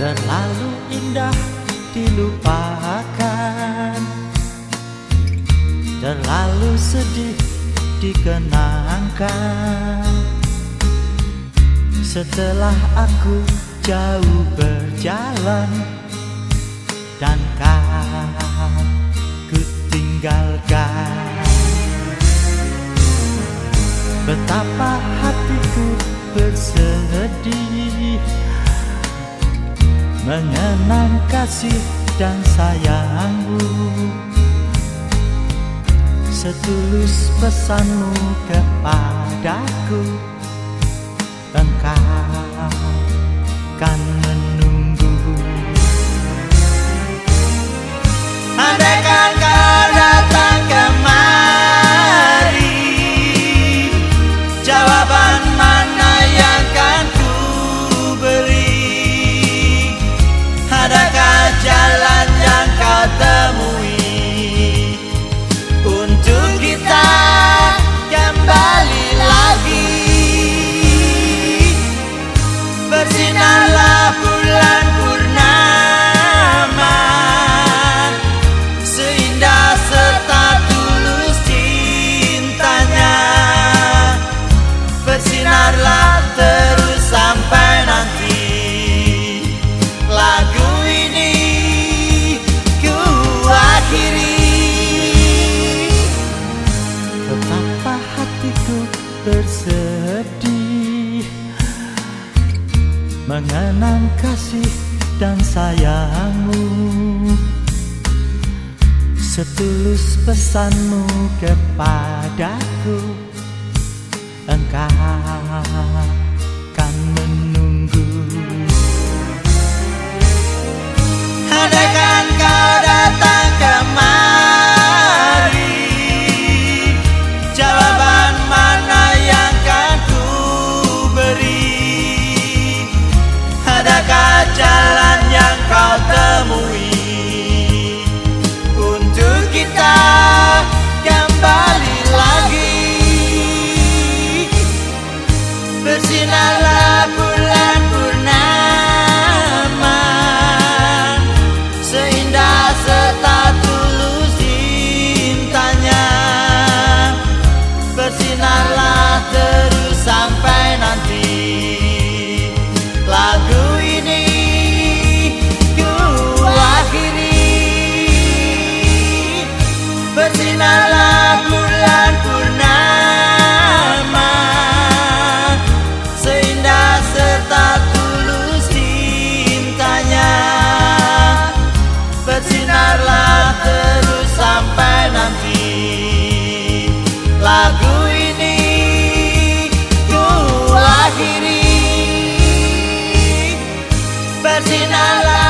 terlalu indah dilupakan. Terlalu sedih dikenangkan. Setelah aku jauh berjalan Dan kau tinggalkan. Betapa hatiku bersedih Mengenang kasih dan sayangmu Setulus pesanmu kepadaku. Engkau kan menunggu. Andaikan bersedih Mengenang kasih dan sayangmu. Setulus pesanmu kepadaku Engkau bersinar la la.